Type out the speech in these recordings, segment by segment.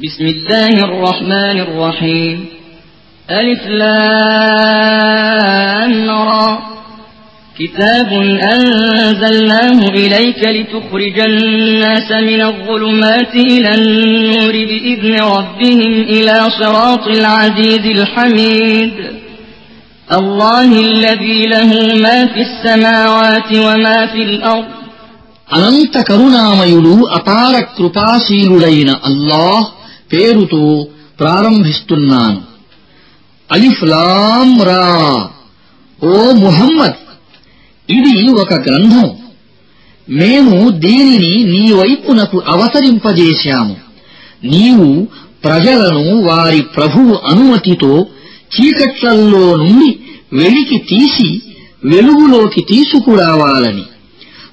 بسم الله الرحمن الرحيم ألف لام را كتاب أنزلناه إليك لتخرج الناس من الظلمات إلى النور بإذن ربهم إلى صراط العزيز الحميد الله الذي له ما في السماوات وما في الأرض అనంత కరుణామయుడు అపార కృపాశీలుడైన అల్లాహ్ పేరుతో ప్రారంభిస్తున్నాను. అలిఫ్లాం రా. ఓ ముహమ్మద్ ఇది ఒక గ్రంథం. మేము దీనిని నీ వైపునకు అవతరింపజేశాము. నీవు ప్రజలను వారి ప్రభువు అనుమతితో చీకట్లల్లో నుండి వెలికి తీసి వెలుగులోకి తీసుకురావాలని.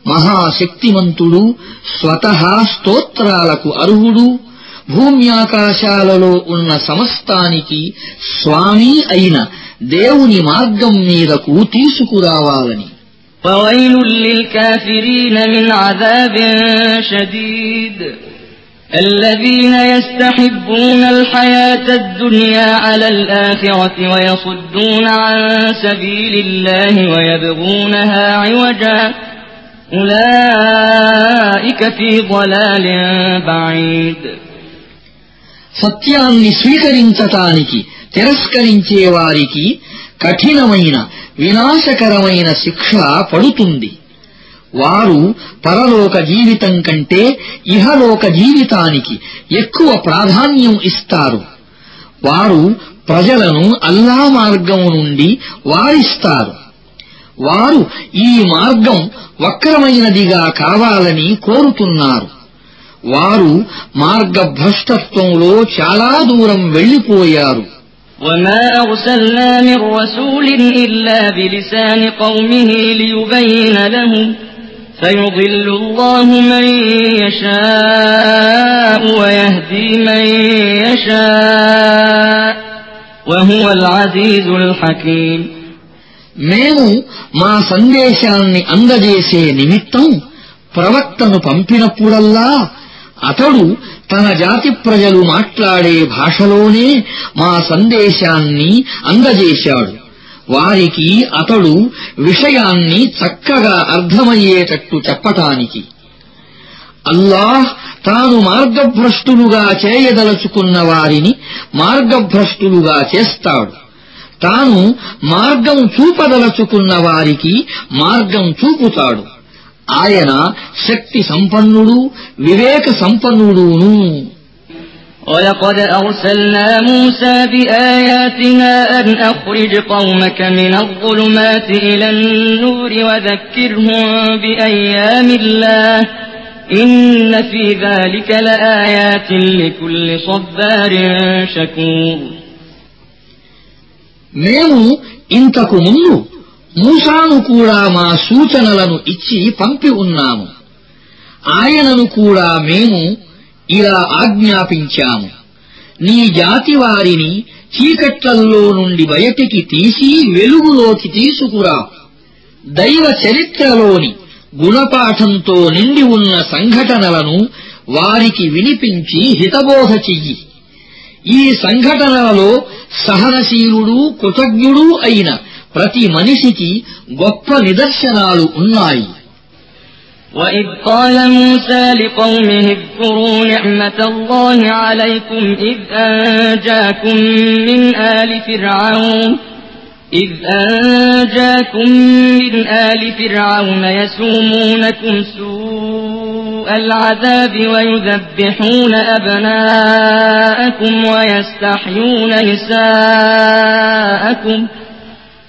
మహాశక్తిమంతుడు స్వతహా స్తోత్రాలకు అర్హుడు. భూమ్యాకాశాలలో ఉన్న సమస్తానికి స్వామి అయిన దేవుని మార్గం మీదకు తీసుకురావాలని وويل للكافرين من عذاب شديد الذين يستحبون الحياة الدنيا على الآخرة ويصدون عن سبيل الله ويبغونها عوجا أولئك في ضلال بعيد సత్యాన్ని స్వీకరించటానికి తిరస్కరించే వారికి కఠినమైన వినాశకరమైన శిక్ష పడుతుంది. వారు పరలోక జీవితం కంటే ఇహలోక జీవితానికి ఎక్కువ ప్రాధాన్యం ఇస్తారు. వారు ప్రజలను అల్లా మార్గం నుండి వారిస్తారు. వారు ఈ మార్గం వక్రమైనదిగా కావాలని కోరుతున్నారు. వారు మార్గభ్రష్టత్వంలో చాలా దూరం వెళ్లిపోయారు وما أرسلنا من رسول إلا بلسان قومه ليبين لهم فيضل الله من يشاء ويهدي من يشاء وهو العزيز الحكيم మేము మా సందేశాన్ని అందజేసే నిమిత్తం ప్రవక్తను పంపినప్పుడల్లా అతడు తన జాతి ప్రజలు మాట్లాడే భాషలోనే మా సందేశాన్ని అందజేశాడు. వారికి అతడు విషయాన్ని చక్కగా అర్థమయ్యేటట్టు చెప్పటానికి. అల్లాహ్ తాను మార్గభ్రష్టులుగా చేయదలుచుకున్న వారిని మార్గభ్రష్టులుగా చేస్తాడు. తాను మార్గం చూపదలుచుకున్న వారికి మార్గం చూపుతాడు. ఆయన శక్తి సంపన్నుడు వివేక సంపన్నుడును ولقد أرسلنا موسى بآياتنا أن أخرج قومك من الظلمات إلى النور وذكرهم بأيام الله إن في ذلك لآيات لكل صبار شكور మేము ఇంతకు ముందు మూసాను కూడా మా సూచనలను ఇచ్చి పంపి ఉన్నాము. ఆయనను కూడా మేము ఇలా ఆజ్ఞాపించాము. నీ జాతి వారిని చీకట్లల్లో నుండి బయటికి తీసి వెలుగులోకి తీసుకురా. దైవ చరిత్రలోని గుణపాఠంతో నిండి ఉన్న సంఘటనలను వారికి వినిపించి హితబోధ చెయ్యి. ఈ సంఘటనలలో సహనశీలుడు కృతజ్ఞుడు అయిన ప్రతి మనిషికి గొప్ప నిదర్శనాలు ఉన్నాయి وإذ قال موسى لقومه اذكروا نعمة الله عليكم إذ أنجاكم من آل فرعون إذ أنجاكم من آل فرعون يسومونكم سوء العذاب ويذبحون أبناءكم ويستحيون نساءكم ۖ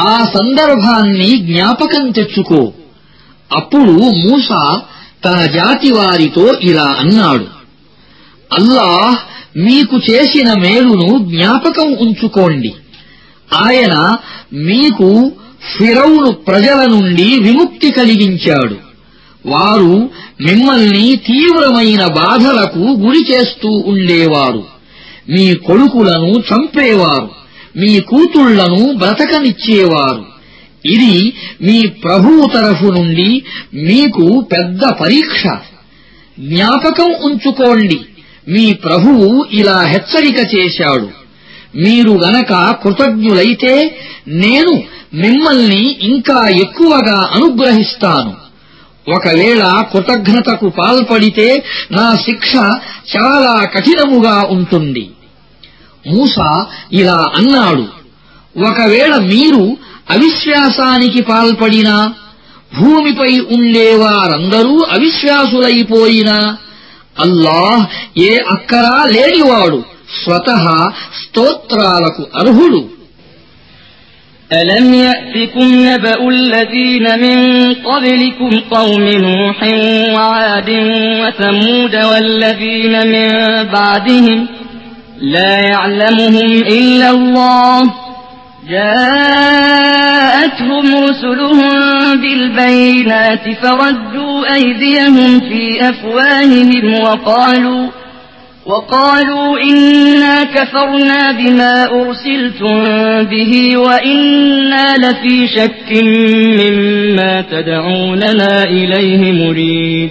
ఆ సందర్భాన్ని జ్ఞాపకం తెచ్చుకో. అప్పుడు మూస తన జాతి వారితో ఇలా అన్నాడు. అల్లాహ్ మీకు చేసిన మేలును జ్ఞాపకం ఉంచుకోండి. ఆయన మీకు ఫిరౌను ప్రజల నుండి విముక్తి కలిగించాడు. వారు మిమ్మల్ని తీవ్రమైన బాధలకు గురి చేస్తూ ఉండేవారు. మీ కొడుకులను చంపేవారు. మీ కూతుళ్ళను బ్రతకనిచ్చేవారు. ఇది మీ ప్రభువు తరఫు నుండి మీకు పెద్ద పరీక్ష. జ్ఞాపకం ఉంచుకోండి. మీ ప్రభువు ఇలా హెచ్చరిక చేశాడు. మీరు గనక కృతజ్ఞులైతే నేను మిమ్మల్ని ఇంకా ఎక్కువగా అనుగ్రహిస్తాను. ఒకవేళ కృతజ్ఞతకు పాల్పడితే నా శిక్ష చాలా కఠినముగా ఉంటుంది. మూస ఇలా అన్నాడు ఒకవేళ మీరు అవిశ్వాసానికి పాల్పడినా భూమిపై ఉండేవారందరూ అవిశ్వాసులైపోయినా అల్లాహ్ ఏ అక్కరా లేనివాడు స్వతహా స్తోత్రాలకు అర్హుడు ألم يأتكم نبأ الذين من قبلكم قوم نوح وعاد وثمود والذين من بعدهم لا يعلمهم إلا الله. جاءتهم رسلهم بالبينات فردوا أيديهم في أفواههم وقالوا وقالوا إنا كفرنا بما أرسلتم به وإنا لفي شك مما تدعوننا إليه مريب.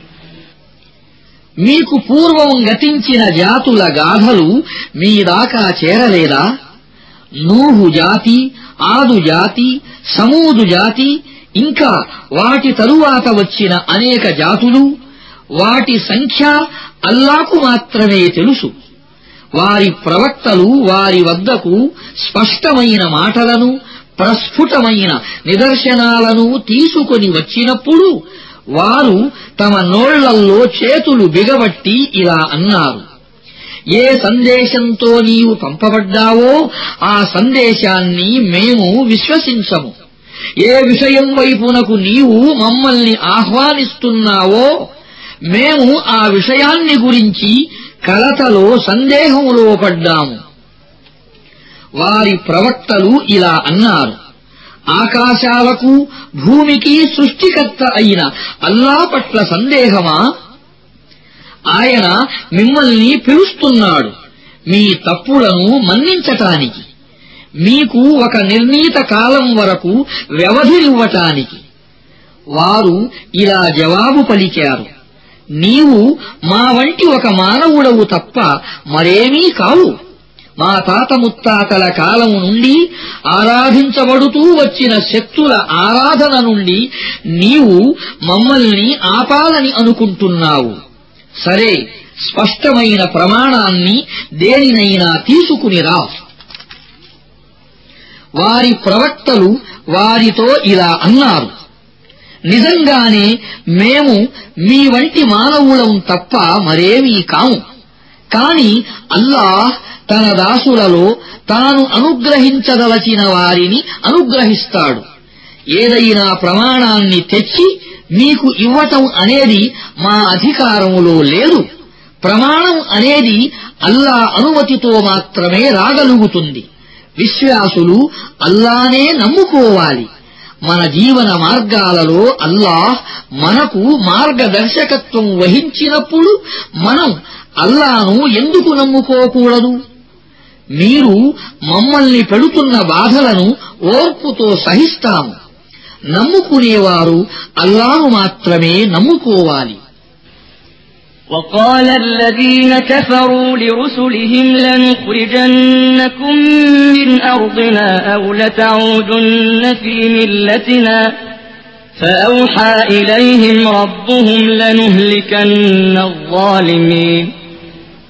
మీకు పూర్వం గతించిన జాతుల గాథలు మీ దాకా చేరలేదా? నూహు జాతి ఆదు జాతి సమూదు జాతి ఇంకా వాటి తరువాత వచ్చిన అనేక జాతులు వాటి సంఖ్య అల్లాకు మాత్రమే తెలుసు. వారి ప్రవక్తలు వారి వద్దకు స్పష్టమైన మాటలను ప్రస్ఫుటమైన నిదర్శనాలను తీసుకొని వచ్చినప్పుడు వారు తమ నోళ్ళల్లో చేతులు బిగబట్టి ఇలా అన్నారు. ఏ సందేశంతో నీవు పంపబడ్డావో ఆ సందేశాన్ని మేము విశ్వసించము. ఏ విషయం వైపునకు నీవు మమ్మల్ని ఆహ్వానిస్తున్నావో మేము ఆ విషయాన్ని గురించి కలతలో సందేహంలో పడ్డాము. వారి ప్రవక్తలు ఇలా అన్నారు. ఆకాశాలకు భూమికి సృష్టికర్త అయిన అల్లా పట్ల సందేహమా? ఆయన మిమ్మల్ని పిలుస్తున్నాడు. మీ తప్పులను మన్నించటానికి. మీకు ఒక నిర్ణీత కాలం వరకు వ్యవధినివ్వటానికి. వారు ఇలా జవాబు పలికారు. నీవు మా వంటి ఒక మానవుడవు తప్ప మరేమీ కావు. మా తాత ముత్తాతల కాలము నుండి ఆరాధించబడుతూ వచ్చిన శక్తుల ఆరాధన నుండి నీవు మమ్మల్ని ఆపాలని అనుకుంటున్నావు. సరే స్పష్టమైన ప్రమాణాన్ని దేనినైనా తీసుకునిరా వారి ప్రవక్తలు వారితో ఇలా అన్నారు. నిజంగానే మేము మీ వంటి మానవులం తప్ప మరేమీ కాము. కాని అల్లాహ్ తన దాసులలో తాను అనుగ్రహించదలచిన వారిని అనుగ్రహిస్తాడు. ఏదైనా ప్రమాణాన్ని తెచ్చి మీకు ఇవ్వటం అనేది మా అధికారములో లేదు. ప్రమాణం అనేది అల్లా అనుమతితో మాత్రమే రాగలుగుతుంది. విశ్వాసులు అల్లానే నమ్ముకోవాలి. మన జీవన మార్గాలలో అల్లాహ్ మనకు మార్గదర్శకత్వం వహించినప్పుడు మనం అల్లాను ఎందుకు నమ్ముకోకూడదు? మీరు మమ్మల్ని పెడుతున్న బాధలను ఓర్పుతో సహిస్తాము నమ్ముకునేవారు అల్లాను మాత్రమే నమ్ముకోవాలి وقال الذين كفروا لرسلهم لنخرجنكم من أرضنا أو لتعودن في ملتنا فأوحى إليهم ربهم لنهلكن الظالمين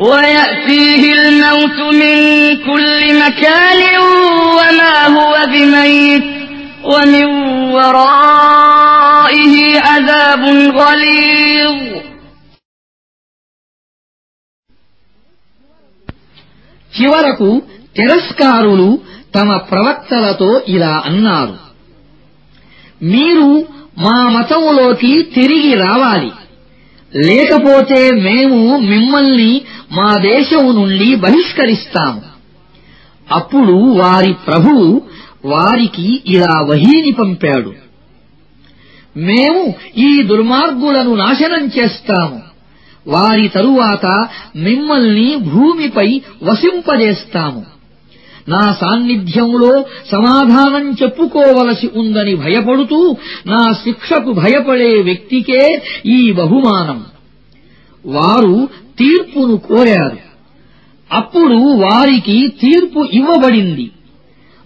ويأتيه الموت من كل مكان وما هو بميت ومن ورائه عذاب غليظ చివరకు తిరస్కారులు తమ ప్రవక్తలతో ఇలా అన్నారు మీరు మా మతములోకి తిరిగి రావాలి లేకపోతే మేము మిమ్మల్ని మా దేశం నుండి బహిష్కరిస్తాము. అప్పుడు వారి ప్రభువు వారికి ఇలా వహీని పంపాడు. మేము ఈ దుర్మార్గులను నాశనం చేస్తాము. వారి తరువాత మిమ్మల్ని భూమిపై వసింపజేస్తాము నా సాన్నిధ్యంలో సమాధానం చెప్పుకోవలసి ఉందని భయపడుతూ నా శిక్షకు భయపడే వ్యక్తికే ఈ బహుమానం. వారు తీర్పును కోరారు. అప్పుడు వారికి తీర్పు ఇవ్వబడింది.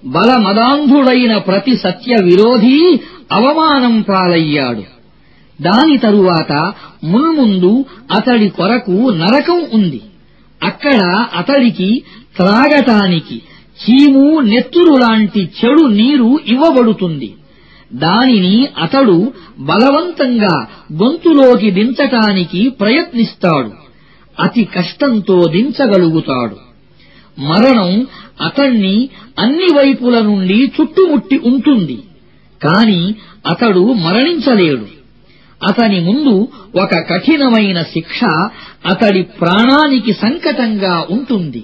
బలమదాంధుడైన ప్రతి సత్య విరోధీ అవమానం పాలయ్యాడు. దాని తరువాత మున్ముందు అతడి కొరకు నరకం ఉంది. అక్కడ అతడికి త్రాగటానికి చీము నెత్తురు లాంటి చెడు నీరు ఇవ్వబడుతుంది. దానిని అతడు బలవంతంగా గొంతులోకి దించటానికి ప్రయత్నిస్తాడు. అతి కష్టంతో దించగలుగుతాడు. మరణం అతణ్ణి అన్ని వైపుల నుండి చుట్టుముట్టి ఉంటుంది. కాని అతడు మరణించలేడు. అతని ముందు ఒక కఠినమైన శిక్ష అతడి ప్రాణానికి సంకటంగా ఉంటుంది.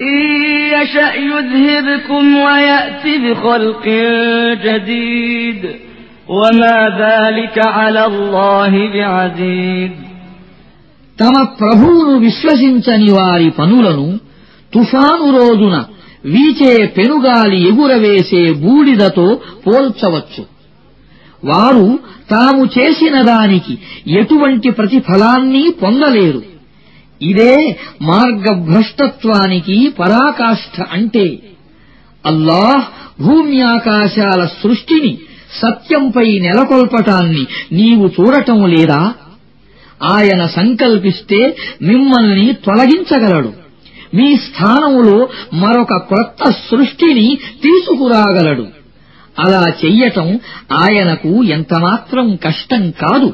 إن يشأ يذهبكم ويأت بخلق جديد وما ذلك على الله بعزيز తమ ప్రభువును విశ్వసించని వారి పనులను తుఫాను రోజున వీచే పెనుగాలి ఎగురవేసే బూడిదతో పోల్చవచ్చు వారు తాము చేసిన దానికి ఎటువంటి ప్రతిఫలాన్ని పొందలేరు ఇదే మార్గభ్రష్టత్వానికి పరాకాష్ఠ అంటే అల్లాహ్ భూమ్యాకాశాల సృష్టిని సత్యంపై నెలకొల్పటాన్ని నీవు చూడటం లేదా? ఆయన సంకల్పిస్తే మిమ్మల్ని తొలగించగలడు. మీ స్థానంలో మరొక క్రొత్త సృష్టిని తీసుకురాగలడు. అలా చెయ్యటం ఆయనకు ఎంతమాత్రం కష్టం కాదు.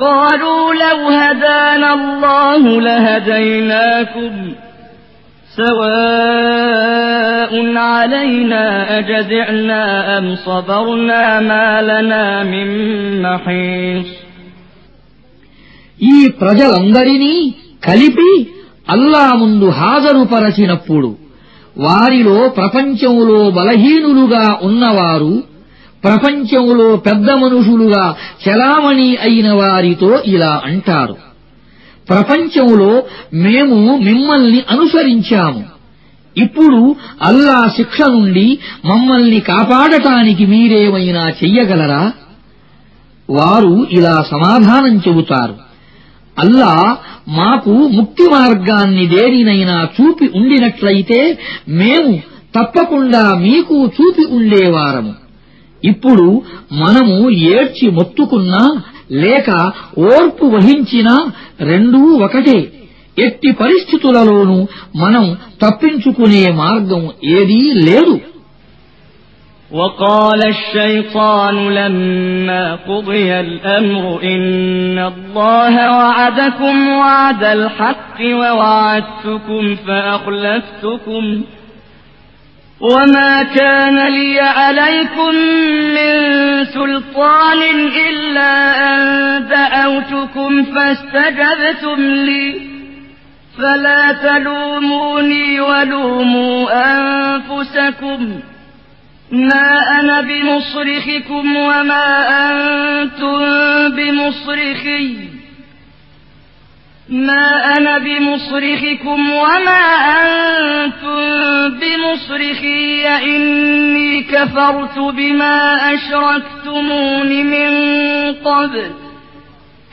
قالوا لو هدانا الله لهديناكم سواء علينا أجزعنا أم صبرنا ما لنا من محيص ఈ ప్రజలందరినీ కలిపి అల్లా ముందు హాజరుపరచినప్పుడు వారిలో ప్రపంచంలో బలహీనులుగా ఉన్నవారు ప్రపంచంలో పెద్ద మనుషులుగా చలామణి అయిన వారితో ఇలా అంటారు. ప్రపంచంలో మేము మిమ్మల్ని అనుసరించాము. ఇప్పుడు అల్లా శిక్ష నుండి మమ్మల్ని కాపాడటానికి మీరేమైనా చెయ్యగలరా? వారు ఇలా సమాధానం చెబుతారు. అల్లా మాకు ముక్తి మార్గాన్ని దేనినైనా చూపి ఉండినట్లయితే మేము తప్పకుండా మీకు చూపి ఉండేవారము. ఇప్పుడు మనము ఏడ్చి మొత్తుకున్నా లేక ఓర్పు వహించినా రెండూ ఒకటే ఎట్టి పరిస్థితులలోనూ మనం తప్పించుకునే మార్గం ఏదీ లేదు وقال الشيطان لما قضي الأمر إن الله وعدكم وعد الحق ووعدتكم فأخلفتكم وما كان لي عليكم من سلطان إلا أن دعوتكم فاستجبتم لي. فلا تلوموني ولوموا أنفسكم. ما أنا بمصرخكم وما أنتم بمصرخي ما أنا بمصرخكم وما أنتم بمصرخي إني كفرت بما أشركتمون من قبل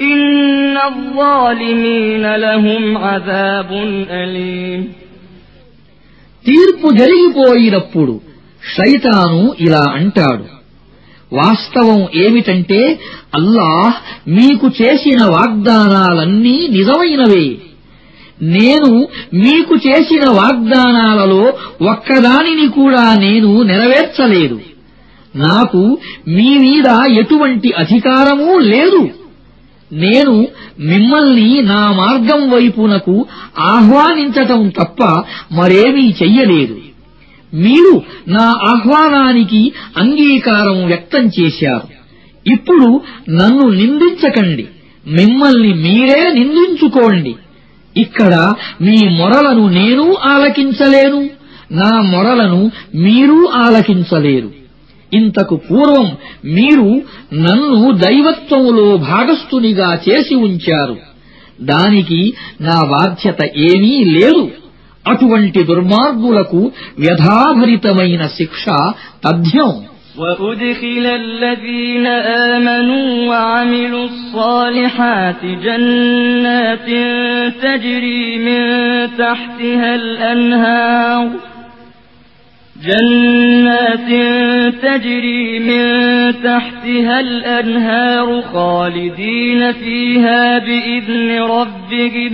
إن الظالمين لهم عذاب أليم తీర్పు జరిగిపోయినప్పుడు శైతాను ఇలా అంటాడు వాస్తవం ఏమిటంటే అల్లాహ్ మీకు చేసిన వాగ్దానాలన్నీ నిజమైనవే. నేను మీకు చేసిన వాగ్దానాలలో ఒక్కదానిని కూడా నేను నెరవేర్చలేదు. నాకు మీ మీద ఎటువంటి అధికారమూ లేదు. నేను మిమ్మల్ని నా మార్గం వైపునకు ఆహ్వానించటం తప్ప మరేమీ చెయ్యలేదు. మీరు నా ఆహ్వానానికి అంగీకారం వ్యక్తం చేశారు. ఇప్పుడు నన్ను నిందించకండి. మిమ్మల్ని మీరే నిందించుకోండి. ఇక్కడ మీ మొరలను నేను ఆలకించలేను. నా మొరలను మీరు ఆలకించలేరు. ఇంతకు పూర్వం మీరు నన్ను దైవత్వములో భాగస్థునిగా చేసి ఉంచారు. దానికి నా బాధ్యత ఏమీ లేదు. అటువంటి దుర్మార్గులకు వ్యధాభరితమైన శిక్ష తథ్యం وأدخل الذين آمنوا وعملوا الصالحات جنات تجري من تحتها الأنهار جنات تجري من تحتها الأنهار خالدين فيها بإذن ربهم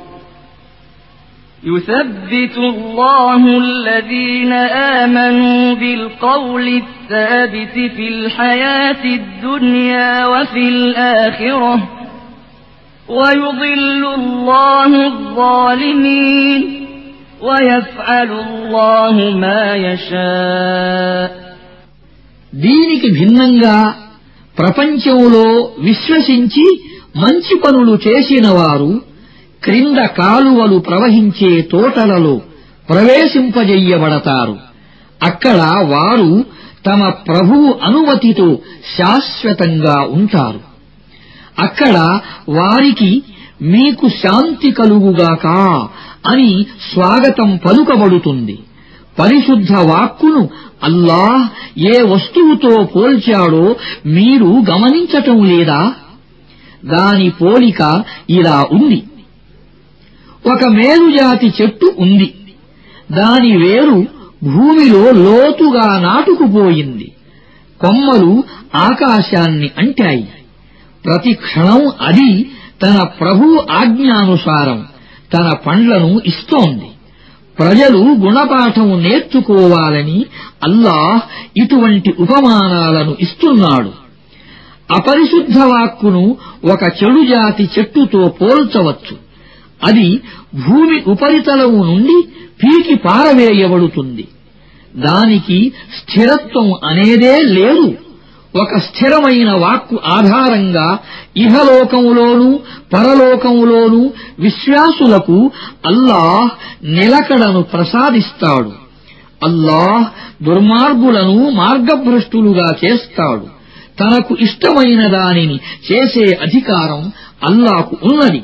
يثبت الله الذين آمنوا بالقول الثابت في الحياة الدنيا وفي الآخرة ويضل الله الظالمين ويفعل الله ما يشاء దీనికి భిన్నంగా ప్రపంచంలో విశ్వసించి మంచి పనులు చేసిన వారు క్రింద కాలువలు ప్రవహించే తోటలలో ప్రవేశింపజెయ్యబడతారు అక్కడ వారు తమ ప్రభువు అనుమతితో శాశ్వతంగా ఉంటారు. అక్కడ వారికి మీకు శాంతి కలుగుగాక అని స్వాగతం పలుకబడుతుంది. పరిశుద్ధ వాక్కును అల్లాహ్ ఏ వస్తువుతో పోల్చాడో మీరు గమనించటం లేదా? దాని పోలిక ఇలా ఉంది. ఒక మేలుజాతి చెట్టు ఉంది. దాని వేరు భూమిలో లోతుగా నాటుకుపోయింది. కొమ్మలు ఆకాశాన్ని అంటాయి. ప్రతి క్షణం అది తన ప్రభు ఆజ్ఞానుసారం తన పండ్లను ఇస్తోంది. ప్రజలు గుణపాఠం నేర్చుకోవాలని అల్లాహ్ ఇటువంటి ఉపమానాలను ఇస్తున్నాడు. అపరిశుద్ధ వాక్కును ఒక చెడుజాతి చెట్టుతో పోల్చవచ్చు. అది భూమి ఉపరితలము నుండి పీకి పారవేయబడుతుంది. దానికి స్థిరత్వం అనేదే లేదు. ఒక స్థిరమైన వాక్కు ఆధారంగా ఇహలోకములోనూ పరలోకములోనూ విశ్వాసులకు అల్లాహ్ నిలకడను ప్రసాదిస్తాడు. అల్లాహ్ దుర్మార్గులను మార్గభ్రష్టులుగా చేస్తాడు. తనకు ఇష్టమైన దానిని చేసే అధికారం అల్లాకు ఉన్నది.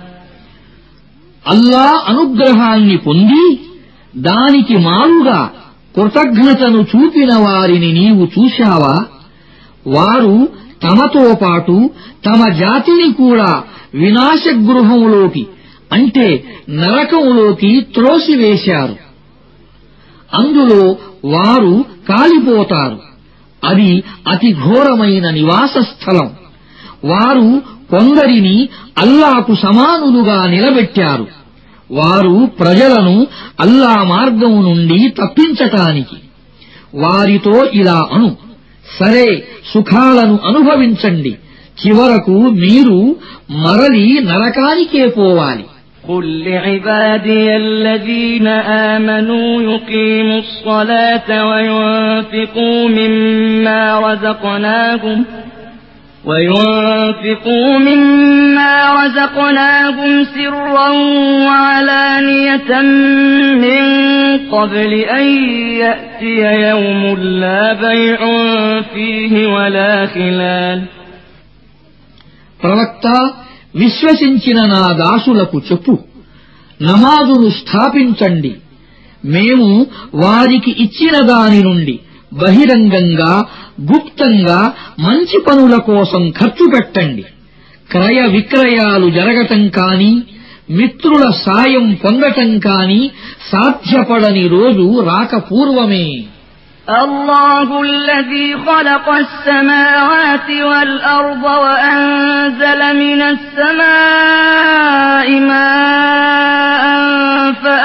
అల్లా అనుగ్రహాన్ని పొంది దానికి మారుగా కృతజ్ఞతను చూపిన వారిని నీవు చూశావా? వారు తమతో పాటు తమ జాతిని కూడా వినాశగృహంలోకి అంటే నరకంలోకి త్రోసివేశారు. అందులో వారు కాలిపోతారు. అది అతి ఘోరమైన నివాస స్థలం వారు కొందరిని అల్లాకు సమానులుగా నిలబెట్టారు వారు ప్రజలను అల్లా మార్గం నుండి తప్పించటానికి వారితో ఇలా అను సరే సుఖాలను అనుభవించండి చివరకు మీరు మరలి నరకానికే పోవాలి قل لعبادي الذين آمنوا يقيموا الصلاة وينفقوا مما رزقناهم وينفقوا مما رزقناهم سرا وعلانية من قبل أن يأتي يوم لا بيع فيه ولا خلال ప్రవక్త విశ్వసించిన నా దాసులకు చెప్పు నమాజును స్థాపించండి మేము వారికి ఇచ్చిన దాని నుండి బహిరంగంగా గుప్తంగా మంచి పనుల కోసం ఖర్చు పెట్టండి క్రయ విక్రయాలు జరగటం కాని మిత్రుల సాయం పొందటం కాని సాధ్యపడని రోజు రాక పూర్వమే الله الذي خلق السماوات والأرض وأنزل من السماء ماء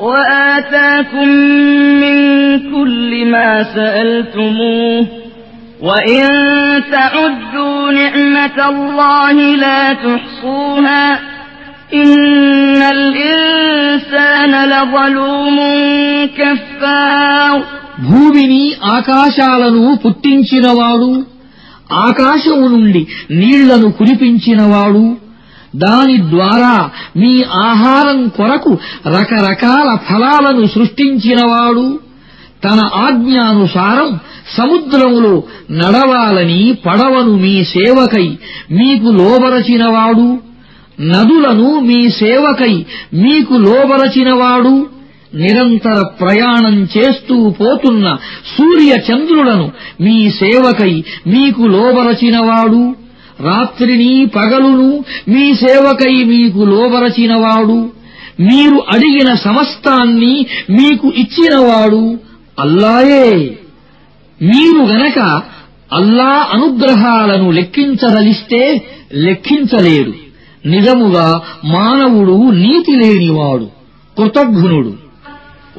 وآتاكم من كل ما سألتموه وإن تعدوا نعمة الله لا تحصوها إن الإنسان لظلوم كفار భూమిని ఆకాశాలను పుట్టించినవాడు ఆకాశము నుండి నీళ్లను కురిపించినవాడు దాని ద్వారా మీ ఆహారం కొరకు రకరకాల ఫలాలను సృష్టించినవాడు. తన ఆజ్ఞానుసారం సముద్రములో నడవాలని పడవను మీ సేవకై మీకు లోబరచినవాడు. నదులను మీ సేవకై మీకు లోబరచినవాడు. నిరంతర ప్రయాణం చేస్తూ పోతున్న సూర్య చంద్రులను మీ సేవకై మీకు లోబరచినవాడు. రాత్రిని పగలును మీ సేవకై మీకు లోబరచినవాడు. మీరు అడిగిన సమస్తాన్ని మీకు ఇచ్చినవాడు అల్లాయే. మీరు గనక అల్లా అనుగ్రహాలను లెక్కించదలిస్తే లెక్కించలేరు నిజముగా మానవుడు నీతి లేనివాడు కృతజ్ఞునుడు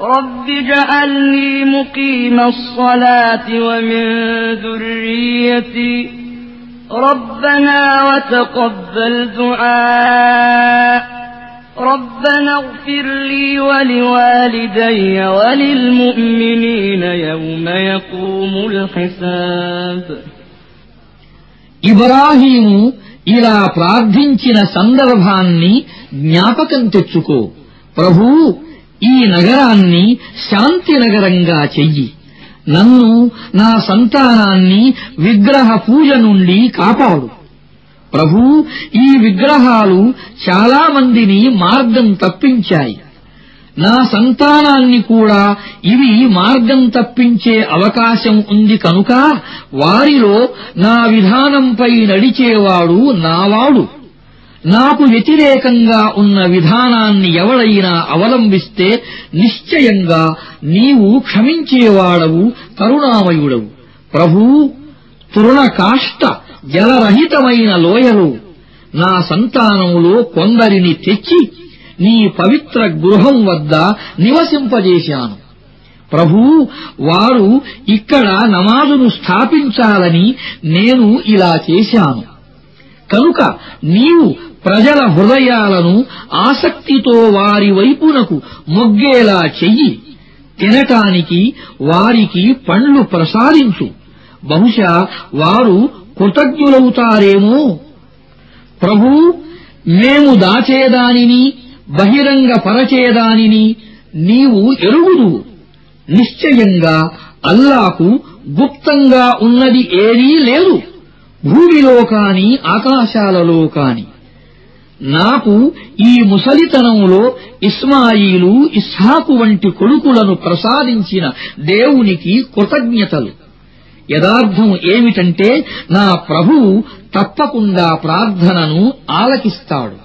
رب اجعلني مقيم الصلاة ومن ذريتي ربنا وتقبل دعاء ربنا اغفر لي ولوالدي وللمؤمنين يوم يقوم الحساب ఇబ్రాహీము ఇలా ప్రార్థించిన సందర్భాన్ని జ్ఞాపకం తెచ్చుకో ప్రభూ ఈ నగరాన్ని శాంతి నగరంగా చెయ్యి. నన్ను నా సంతానాన్ని విగ్రహ పూజ నుండి కాపాడు. ప్రభూ ఈ విగ్రహాలు చాలా మందిని మార్గం తప్పించాయి. నా సంతానాన్ని కూడా ఇవి మార్గం తప్పించే అవకాశం ఉంది కనుక వారిలో నా విధానంపై నడిచేవాడు నావాడు. నాకు వ్యతిరేకంగా ఉన్న విధానాన్ని ఎవడైనా అవలంబిస్తే నిశ్చయంగా నీవు క్షమించేవాడవు కరుణామయుడవు. ప్రభూ తృణకాష్ట జలరహితమైన లోయలో. నా సంతానములో కొందరిని తెచ్చి నీ పవిత్ర గృహం వద్ద నివసింపజేశాను. ప్రభూ వారు ఇక్కడ నమాజును స్థాపించాలని నేను ఇలా చేశాను. కనుక నీవు ప్రజల హృదయాలను ఆసక్తితో వారి వైపునకు మొగ్గేలా చెయ్యి. తినటానికి వారికి పండ్లు ప్రసాదించు. బహుశా వారు కృతజ్ఞులవుతారేమో. ప్రభూ మేము దాచేదానిని బహిరంగపరచేదానిని నీవు ఎరుగుదు నిశ్చయంగా అల్లాకు గుప్తంగా ఉన్నది ఏదీ లేదు. భూమిలో కాని ఆకాశాలలో కాని నాకు ఈ ముసలితనంలో ఇస్మాయిలు ఇస్హాకు వంటి కొడుకులను ప్రసాదించిన దేవునికి కృతజ్ఞతలు. యదార్థం ఏమిటంటే నా ప్రభువు తప్పకుండా ప్రార్థనను ఆలకిస్తాడు.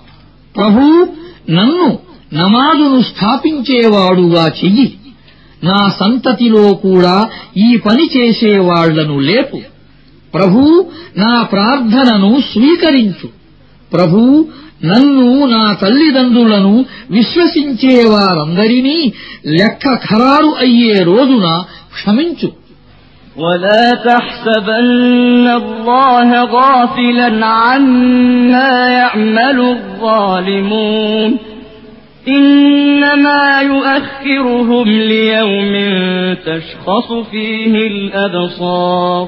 ప్రభూ నన్ను నమాజును స్థాపించేవాడుగా చెయ్యి. నా సంతతిలో కూడా ఈ పని చేసేవాళ్ళను లేపు. ప్రభూ నా ప్రార్థనను స్వీకరించు. ప్రభూ నన్ను నా తల్లిదండ్రులను విశ్వసించే వారందరినీ లెక్క ఖరారు అయ్యే రోజున క్షమించు ولا تحسبن الله غافلا عما يعمل الظالمون إنما يؤخرهم ليوم تشخص فيه الأبصار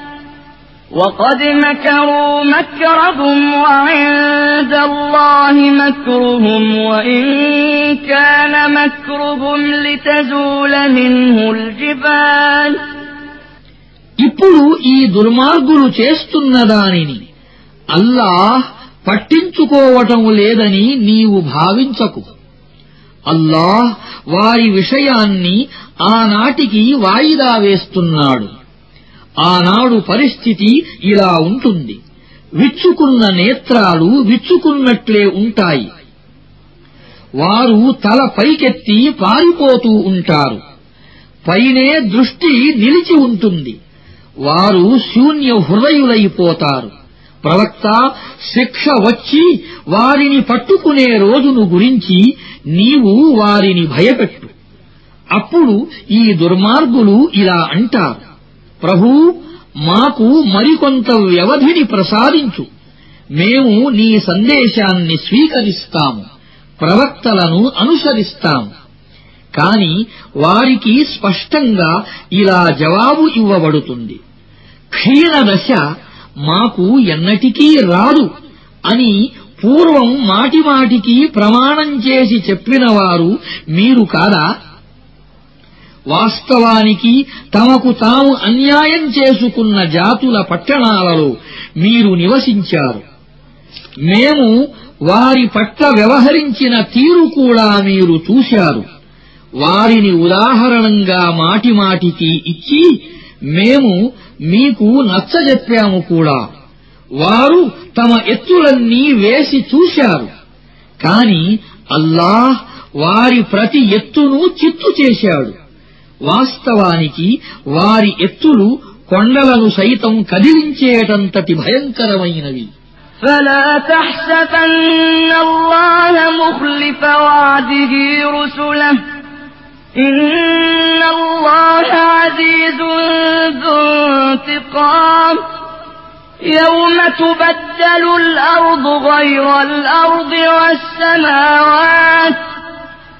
وقد مكروا مكرهم وعند الله مكرهم وإن كان مكرهم لتزول منه الجبال ఇప్పుడు ఈ దుర్మార్గులు చేస్తున్న దానిని అల్లాహ్ పట్టించుకోవటం లేదని నీవు భావించకు అల్లాహ్ వారి విషయాన్ని ఆనాటికి వాయిదా వేస్తున్నాడు ఆనాడు పరిస్థితి ఇలా ఉంటుంది. విచ్చుకున్న నేత్రాలు విచ్చుకున్నట్లే ఉంటాయి. వారు తల పైకెత్తి పారిపోతూ ఉంటారు. పైనే దృష్టి నిలిచి ఉంటుంది. వారు శూన్య హృదయులైపోతారు. ప్రవక్త శిక్ష వచ్చి వారిని పట్టుకునే రోజును గురించి నీవు వారిని భయపెట్టు. అప్పుడు ఈ దుర్మార్గులు ఇలా అంటారు. ప్రభూ మాకు మరికొంత వ్యవధిని ప్రసాదించు. మేము నీ సందేశాన్ని స్వీకరిస్తాము ప్రవక్తలను అనుసరిస్తాము. కాని వారికి స్పష్టంగా ఇలా జవాబు ఇవ్వబడుతుంది. క్షీణదశ మాకు ఎన్నటికీ రాదు అని పూర్వం మాటిమాటికి ప్రమాణం చేసి చెప్పినవారు మీరు కాదా? వాస్తవానికి తమకు తాము అన్యాయం చేసుకున్న జాతుల పట్టణాలలో మీరు నివసించారు. మేము వారి పట్ల వ్యవహరించిన తీరు కూడా మీరు చూశారు. వారిని ఉదాహరణంగా మాటిమాటికి ఇచ్చి మేము మీకు నచ్చజెప్పాము కూడా. వారు తమ ఎత్తులన్నీ వేసి చూశారు. కాని అల్లాహ్ వారి ప్రతి ఎత్తును చిత్తు చేశాడు. వాస్తవానికి వారి ఎత్తులు కొండలను సైతం కదిలించేటంతటి భయంకరమైనవి فلا تحسبن الله مخلف وعده رسله إن الله عزيز ذو انتقام يوم تبدل الأرض غير الأرض والسماوات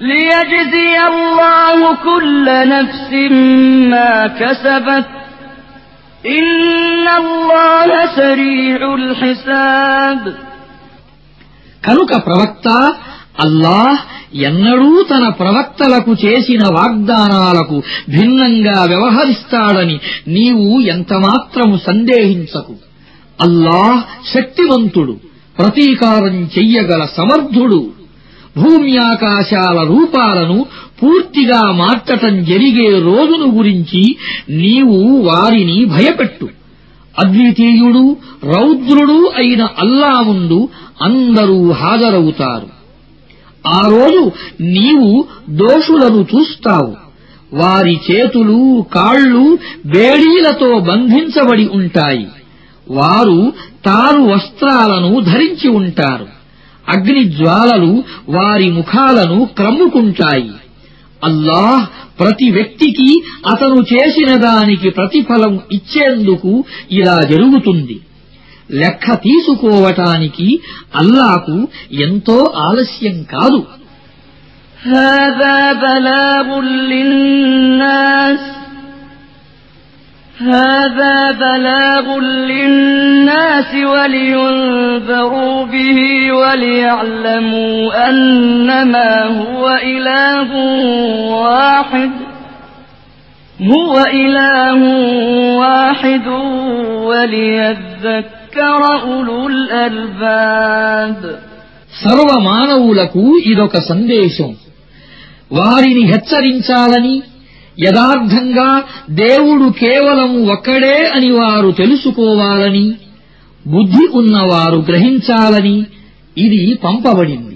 ليجزي الله كل نفس ما كسبت إن الله سريع الحساب కనుక ప్రవక్త అల్లాహ్ ఎన్నడూ తన ప్రవక్తలకు చేసిన వాగ్దానాలకు భిన్నంగా వ్యవహరిస్తాడని నీవు ఎంతమాత్రము సందేహించకు అల్లాహ్ శక్తివంతుడు ప్రతీకారం చెయ్యగల సమర్థుడు భూమ్యాకాశాల రూపాలను పూర్తిగా మార్చటం జరిగే రోజును గురించి నీవు వారిని భయపెట్టు. అద్వితీయుడు రౌద్రుడు అయిన అల్లా ముందు అందరూ హాజరవుతారు. ఆ రోజు నీవు దోషులను చూస్తావు. వారి చేతులు కాళ్ళు బేడీలతో బంధించబడి ఉంటాయి. వారు తారు వస్త్రాలను ధరించి ఉంటారు. అగ్ని జ్వాలలు వారి ముఖాలను క్రమ్ముకుంటాయి అల్లాహ్ ప్రతి వ్యక్తికి అతను చేసిన దానికి ప్రతిఫలం ఇచ్చేందుకు ఇలా జరుగుతుంది లెక్క తీసుకోవటానికి అల్లాకు ఎంతో ఆలస్యం కాదు هذا بلاغ للناس هذا بلاغ للناس ولينذروا به وليعلموا أنما هو إله واحد هو إله واحد وليذكر أولو الألباب సర్వ మానవులకు ఇదొక సందేశం వారిని హెచ్చరించాలని యథార్థంగా దేవుడు కేవలం ఒక్కడే అని వారు తెలుసుకోవాలని బుద్ధి ఉన్నవారు గ్రహించాలని ఇది పంపబడింది.